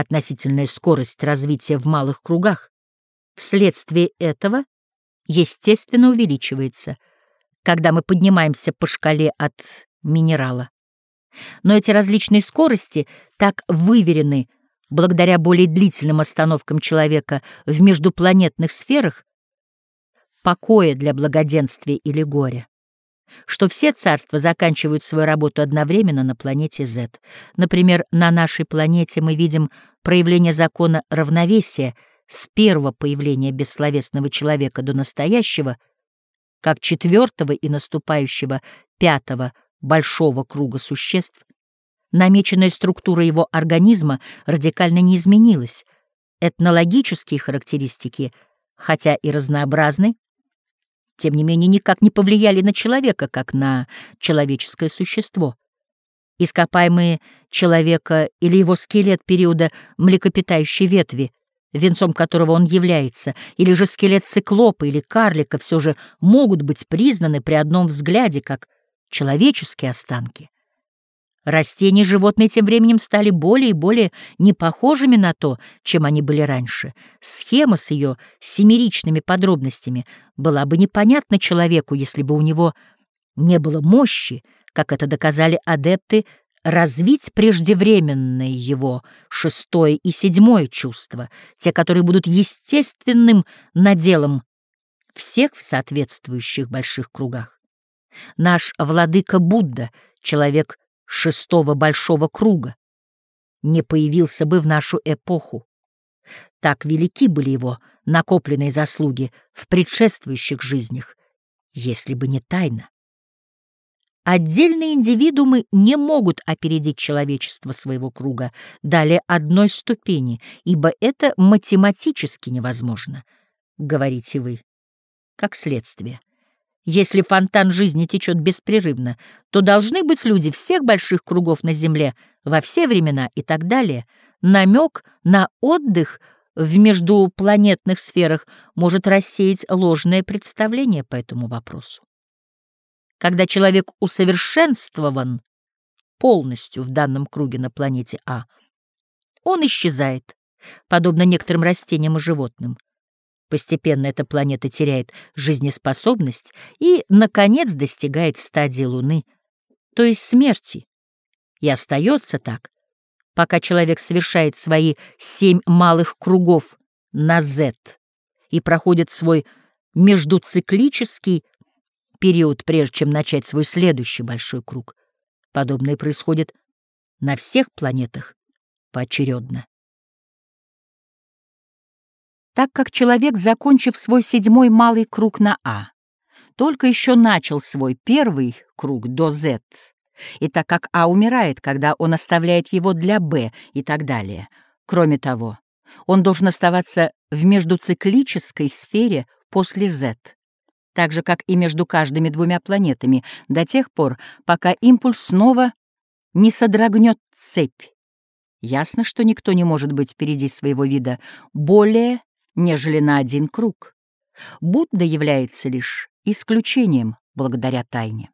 относительная скорость развития в малых кругах, вследствие этого естественно увеличивается, когда мы поднимаемся по шкале от минерала. Но эти различные скорости так выверены благодаря более длительным остановкам человека в междупланетных сферах, покоя для благоденствия или горя, что все царства заканчивают свою работу одновременно на планете Z. Например, на нашей планете мы видим проявление закона равновесия с первого появления бессловесного человека до настоящего, как четвертого и наступающего пятого большого круга существ, намеченная структура его организма радикально не изменилась. Этнологические характеристики, хотя и разнообразны, тем не менее никак не повлияли на человека, как на человеческое существо. Ископаемые человека или его скелет периода млекопитающей ветви, венцом которого он является, или же скелет циклопа или карлика все же могут быть признаны при одном взгляде как человеческие останки. Растения и животные тем временем стали более и более непохожими на то, чем они были раньше. Схема с ее семеричными подробностями была бы непонятна человеку, если бы у него не было мощи, как это доказали адепты, развить преждевременное его шестое и седьмое чувство, те, которые будут естественным наделом всех в соответствующих больших кругах. Наш владыка Будда, человек шестого большого круга, не появился бы в нашу эпоху. Так велики были его накопленные заслуги в предшествующих жизнях, если бы не тайна. Отдельные индивидуумы не могут опередить человечество своего круга далее одной ступени, ибо это математически невозможно, говорите вы, как следствие. Если фонтан жизни течет беспрерывно, то должны быть люди всех больших кругов на Земле во все времена и так далее. Намек на отдых в междупланетных сферах может рассеять ложное представление по этому вопросу. Когда человек усовершенствован полностью в данном круге на планете А, он исчезает, подобно некоторым растениям и животным. Постепенно эта планета теряет жизнеспособность и, наконец, достигает стадии Луны, то есть смерти, и остается так, пока человек совершает свои семь малых кругов на Z и проходит свой междуциклический период, прежде чем начать свой следующий большой круг. Подобное происходит на всех планетах поочередно так как человек, закончив свой седьмой малый круг на А, только еще начал свой первый круг до Z, и так как А умирает, когда он оставляет его для Б и так далее. Кроме того, он должен оставаться в междуциклической сфере после Z, так же, как и между каждыми двумя планетами, до тех пор, пока импульс снова не содрогнет цепь. Ясно, что никто не может быть впереди своего вида более нежели на один круг. Будда является лишь исключением благодаря тайне.